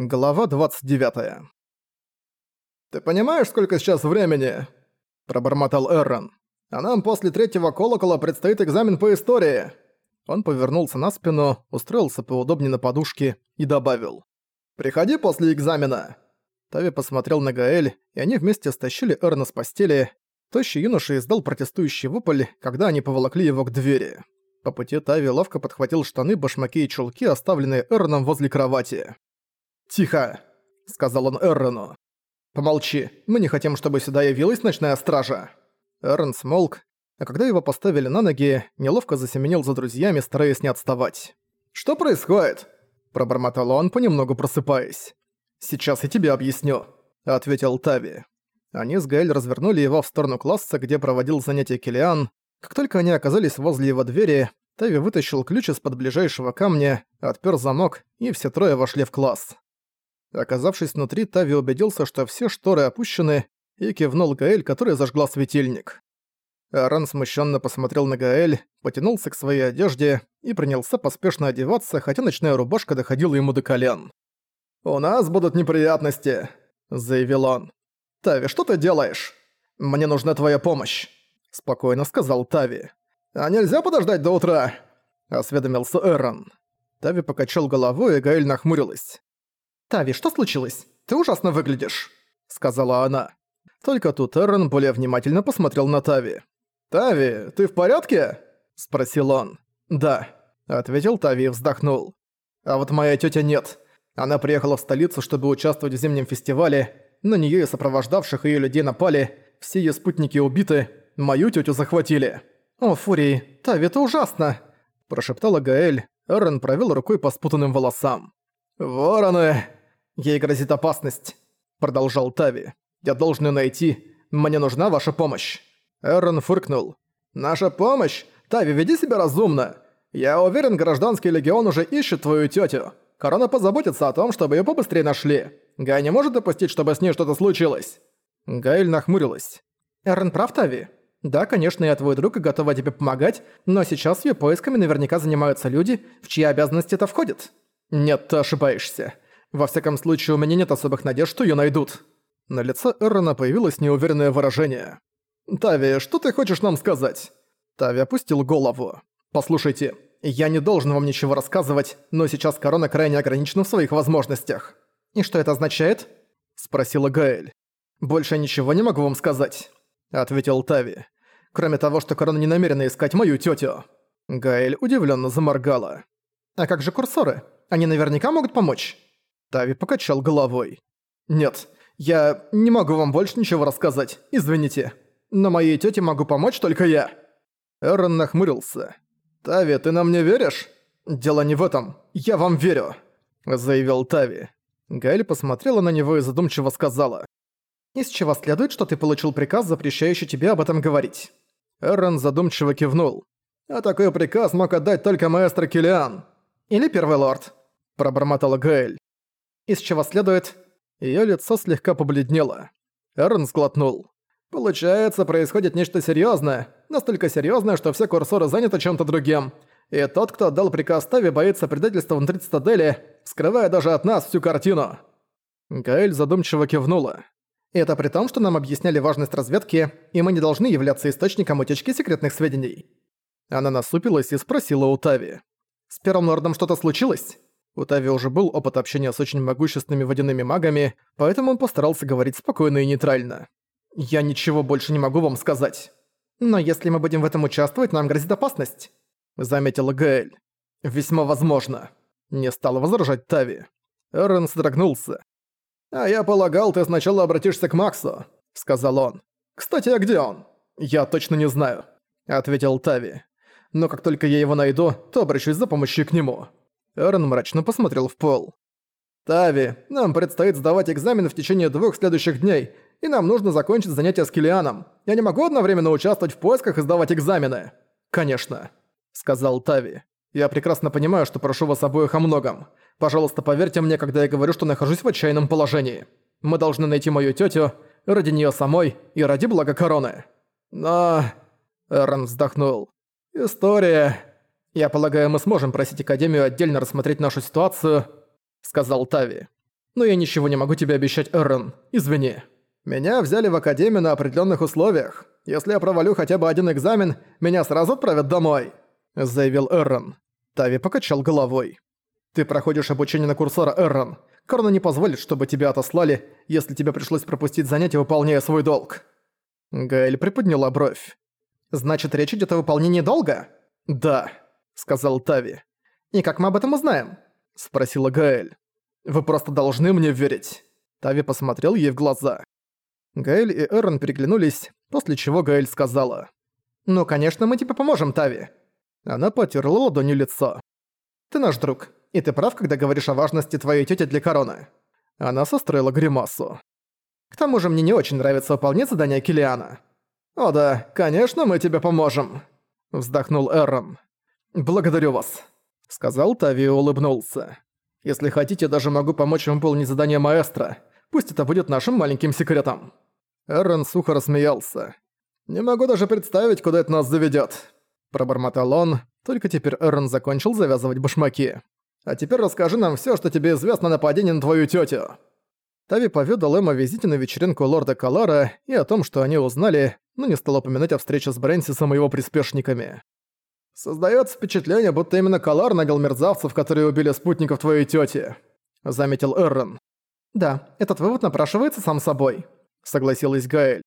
Глава 29. «Ты понимаешь, сколько сейчас времени?» – пробормотал Эррон. «А нам после третьего колокола предстоит экзамен по истории». Он повернулся на спину, устроился поудобнее на подушке и добавил. «Приходи после экзамена!» Тави посмотрел на Гаэль, и они вместе стащили Эрна с постели. Тощий юноша издал протестующий вопль, когда они поволокли его к двери. По пути Тави ловко подхватил штаны, башмаки и чулки, оставленные Эрном возле кровати. «Тихо!» — сказал он Эррону. «Помолчи, мы не хотим, чтобы сюда явилась ночная стража». Эррон смолк, а когда его поставили на ноги, неловко засеменил за друзьями, стараясь не отставать. «Что происходит?» – пробормотал он, понемногу просыпаясь. «Сейчас я тебе объясню», – ответил Тави. Они с Гаэль развернули его в сторону класса, где проводил занятия Килиан. Как только они оказались возле его двери, Тави вытащил ключ из-под ближайшего камня, отпер замок, и все трое вошли в класс. Оказавшись внутри, Тави убедился, что все шторы опущены, и кивнул Гаэль, которая зажгла светильник. Аран смущенно посмотрел на Гаэль, потянулся к своей одежде и принялся поспешно одеваться, хотя ночная рубашка доходила ему до колен. «У нас будут неприятности», — заявил он. «Тави, что ты делаешь? Мне нужна твоя помощь», — спокойно сказал Тави. «А нельзя подождать до утра?» — осведомился Эрон. Тави покачал головой, и Гаэль нахмурилась. «Тави, что случилось? Ты ужасно выглядишь», — сказала она. Только тут Эрон более внимательно посмотрел на Тави. «Тави, ты в порядке?» — спросил он. «Да», — ответил Тави и вздохнул. «А вот моя тетя нет. Она приехала в столицу, чтобы участвовать в зимнем фестивале. На нее и сопровождавших ее людей напали. Все ее спутники убиты. Мою тетю захватили». «О, Фурии, Тави, это ужасно!» – прошептала Гаэль. Эрон провел рукой по спутанным волосам. «Вороны!» «Ей грозит опасность», — продолжал Тави. «Я должен ее найти. Мне нужна ваша помощь». Эрон фыркнул. «Наша помощь? Тави, веди себя разумно. Я уверен, гражданский легион уже ищет твою тетю. Корона позаботится о том, чтобы ее побыстрее нашли. Гай не может допустить, чтобы с ней что-то случилось». Гайль нахмурилась. «Эрон прав, Тави? Да, конечно, я твой друг и готова тебе помогать, но сейчас ее поисками наверняка занимаются люди, в чьи обязанности это входит». «Нет, ты ошибаешься. Во всяком случае, у меня нет особых надежд, что её найдут». На лице Эррона появилось неуверенное выражение. «Тави, что ты хочешь нам сказать?» Тави опустил голову. «Послушайте, я не должен вам ничего рассказывать, но сейчас корона крайне ограничена в своих возможностях». «И что это означает?» Спросила Гаэль. «Больше ничего не могу вам сказать», — ответил Тави. «Кроме того, что корона не намерена искать мою тётю». Гаэль удивлённо заморгала. «А как же курсоры? Они наверняка могут помочь?» Тави покачал головой. «Нет, я не могу вам больше ничего рассказать, извините. Но моей тете могу помочь только я». Эрон нахмурился. «Тави, ты нам не веришь?» «Дело не в этом. Я вам верю», — заявил Тави. Гаэль посмотрела на него и задумчиво сказала. «Из чего следует, что ты получил приказ, запрещающий тебе об этом говорить?» Эрон задумчиво кивнул. «А такой приказ мог отдать только маэстро Килиан. Или Первый Лорд», — пробормотала Гаэль из чего следует... Её лицо слегка побледнело. Эрн сглотнул. «Получается, происходит нечто серьёзное, настолько серьёзное, что все курсоры заняты чем-то другим. И тот, кто отдал приказ Тави, боится предательства внутри цитадели, скрывая даже от нас всю картину». Гаэль задумчиво кивнула. Это при том, что нам объясняли важность разведки, и мы не должны являться источником утечки секретных сведений. Она насупилась и спросила у Тави. «С Первым Лордом что-то случилось?» У Тави уже был опыт общения с очень могущественными водяными магами, поэтому он постарался говорить спокойно и нейтрально. «Я ничего больше не могу вам сказать. Но если мы будем в этом участвовать, нам грозит опасность», — заметила Гаэль. «Весьма возможно», — не стал возражать Тави. Эрен содрогнулся. «А я полагал, ты сначала обратишься к Максу», — сказал он. «Кстати, а где он?» «Я точно не знаю», — ответил Тави. «Но как только я его найду, то обращусь за помощью к нему». Эрон мрачно посмотрел в пол. «Тави, нам предстоит сдавать экзамен в течение двух следующих дней, и нам нужно закончить занятия с Килианом. Я не могу одновременно участвовать в поисках и сдавать экзамены». «Конечно», — сказал Тави. «Я прекрасно понимаю, что прошу вас обоих о многом. Пожалуйста, поверьте мне, когда я говорю, что нахожусь в отчаянном положении. Мы должны найти мою тетю ради нее самой и ради блага короны». «Но...» — Эрон вздохнул. «История...» «Я полагаю, мы сможем просить Академию отдельно рассмотреть нашу ситуацию», — сказал Тави. Но я ничего не могу тебе обещать, Эррон. Извини. Меня взяли в академию на определенных условиях. Если я провалю хотя бы один экзамен, меня сразу отправят домой», — заявил Эррон. Тави покачал головой. «Ты проходишь обучение на курсора, Эррон. Корона не позволит, чтобы тебя отослали, если тебе пришлось пропустить занятие, выполняя свой долг». Гаэль приподняла бровь. «Значит, речь идет о выполнении долга?» «Да», — сказал Тави. «И как мы об этом узнаем?» — спросила Гаэль. «Вы просто должны мне верить». Тави посмотрел ей в глаза. Гаэль и Эрон переглянулись, после чего Гаэль сказала. «Ну, конечно, мы тебе поможем, Тави». Она потерла ладонью лицо. «Ты наш друг, и ты прав, когда говоришь о важности твоей тети для короны». Она состроила гримасу. «К тому же мне не очень нравится выполнять задание Килиана». «О да, конечно, мы тебе поможем», — вздохнул Эрон. «Благодарю вас», — сказал Тави и улыбнулся. «Если хотите, даже могу помочь вам выполнить задание маэстро. Пусть это будет нашим маленьким секретом». Эрон сухо рассмеялся. «Не могу даже представить, куда это нас заведёт», – пробормотал он, только теперь Эрон закончил завязывать башмаки. «А теперь расскажи нам всё, что тебе известно о нападении на твою тётю». Тави поведал им о визите на вечеринку лорда Калара и о том, что они узнали, но не стал упоминать о встрече с Брэнсисом и его приспешниками. «Создаётся впечатление, будто именно Калар нанял мерзавцев, которые убили спутников твоей тёти», — заметил Эррон. «Да, этот вывод напрашивается сам собой», согласилась Гаэль.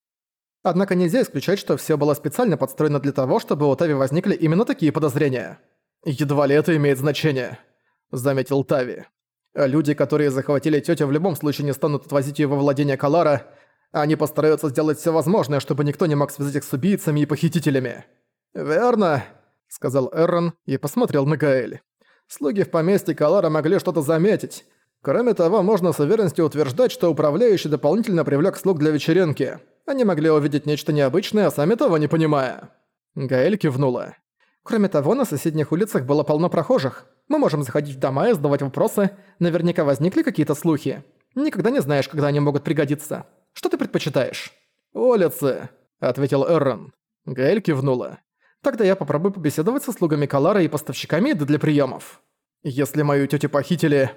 Однако нельзя исключать, что все было специально подстроено для того, чтобы у Тави возникли именно такие подозрения. «Едва ли это имеет значение», — заметил Тави. «Люди, которые захватили тетю, в любом случае не станут отвозить ее во владение Калара, они постараются сделать все возможное, чтобы никто не мог связать их с убийцами и похитителями». «Верно», — сказал Эррон и посмотрел на Гаэль. «Слуги в поместье Калара могли что-то заметить, Кроме того, можно с уверенностью утверждать, что управляющий дополнительно привлек слуг для вечеринки. Они могли увидеть нечто необычное, сами того не понимая. Гаэль кивнула. Кроме того, на соседних улицах было полно прохожих. Мы можем заходить в дома и задавать вопросы. Наверняка возникли какие-то слухи. Никогда не знаешь, когда они могут пригодиться. Что ты предпочитаешь? «Улицы», — ответил Эррон. Гаэль кивнула. «Тогда я попробую побеседовать со слугами Калара и поставщиками еды для приемов. Если мою тетю похитили,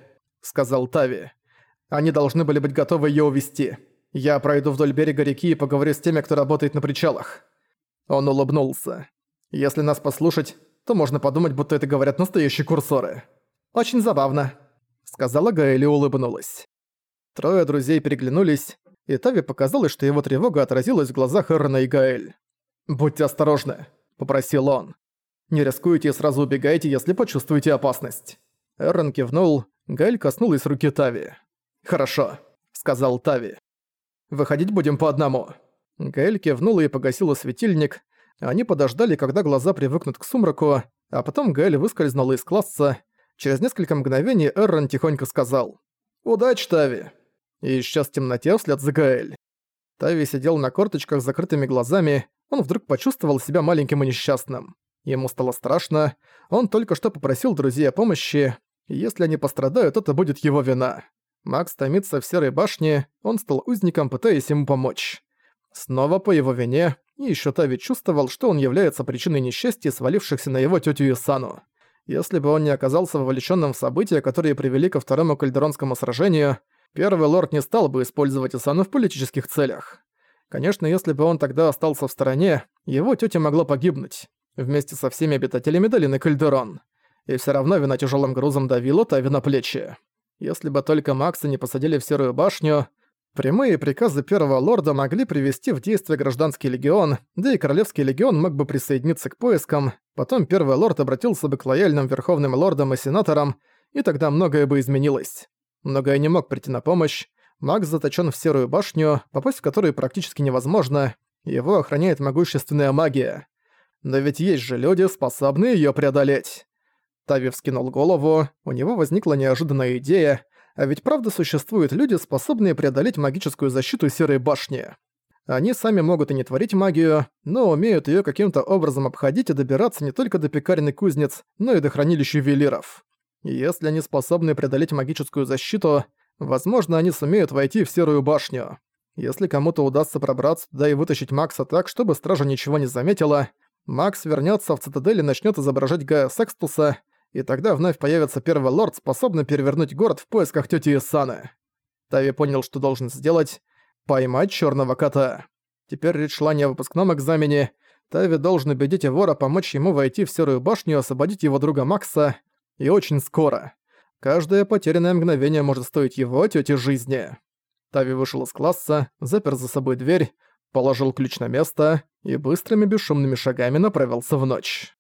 сказал Тави. «Они должны были быть готовы её увести. Я пройду вдоль берега реки и поговорю с теми, кто работает на причалах». Он улыбнулся. «Если нас послушать, то можно подумать, будто это говорят настоящие курсоры». «Очень забавно», — сказала Гаэль и улыбнулась. Трое друзей переглянулись, и Тави показалось, что его тревога отразилась в глазах Эрна и Гаэль. «Будьте осторожны», — попросил он. «Не рискуйте и сразу убегайте, если почувствуете опасность». Эрн кивнул, Галь коснулась руки Тави. «Хорошо», — сказал Тави. «Выходить будем по одному». Гаэль кивнула и погасила светильник. Они подождали, когда глаза привыкнут к сумраку, а потом Гаэль выскользнула из класса. Через несколько мгновений Эррон тихонько сказал «Удачи, Тави!» и исчез в темноте вслед за Гаэль. Тави сидел на корточках с закрытыми глазами, он вдруг почувствовал себя маленьким и несчастным. Ему стало страшно, он только что попросил друзей о помощи, если они пострадают, это будет его вина. Макс томится в Серой башне, он стал узником, пытаясь ему помочь. Снова по его вине, и ещё Тави чувствовал, что он является причиной несчастья, свалившихся на его тётю Исану. Если бы он не оказался вовлечённым в события, которые привели ко второму кальдеронскому сражению, первый лорд не стал бы использовать Исану в политических целях. Конечно, если бы он тогда остался в стороне, его тётя могла погибнуть, вместе со всеми обитателями долины Кальдерон и все равно вина тяжелым грузом давила Тави на плечи. Если бы только Макса не посадили в Серую башню, прямые приказы Первого Лорда могли привести в действие Гражданский Легион, да и Королевский Легион мог бы присоединиться к поискам, потом Первый Лорд обратился бы к лояльным Верховным Лордам и Сенаторам, и тогда многое бы изменилось. Многое не мог прийти на помощь, Макс заточен в Серую башню, попасть в которую практически невозможно, его охраняет могущественная магия. Но ведь есть же люди, способные ее преодолеть. Тави вскинул голову, у него возникла неожиданная идея, а ведь правда существуют люди, способные преодолеть магическую защиту Серой Башни. Они сами могут и не творить магию, но умеют её каким-то образом обходить и добираться не только до пекарен и кузнец, но и до хранилищ ювелиров. Если они способны преодолеть магическую защиту, возможно, они сумеют войти в Серую Башню. Если кому-то удастся пробраться туда и вытащить Макса так, чтобы стража ничего не заметила, Макс вернётся в цитадель и начнёт изображать Гая Секстуса, и тогда вновь появится первый лорд, способный перевернуть город в поисках тети Исаны. Тави понял, что должен сделать — поймать черного кота. Теперь речь шла не о выпускном экзамене. Тави должен убедить вора помочь ему войти в Серую башню и освободить его друга Макса. И очень скоро. Каждое потерянное мгновение может стоить его тёте жизни. Тави вышел из класса, запер за собой дверь, положил ключ на место и быстрыми бесшумными шагами направился в ночь.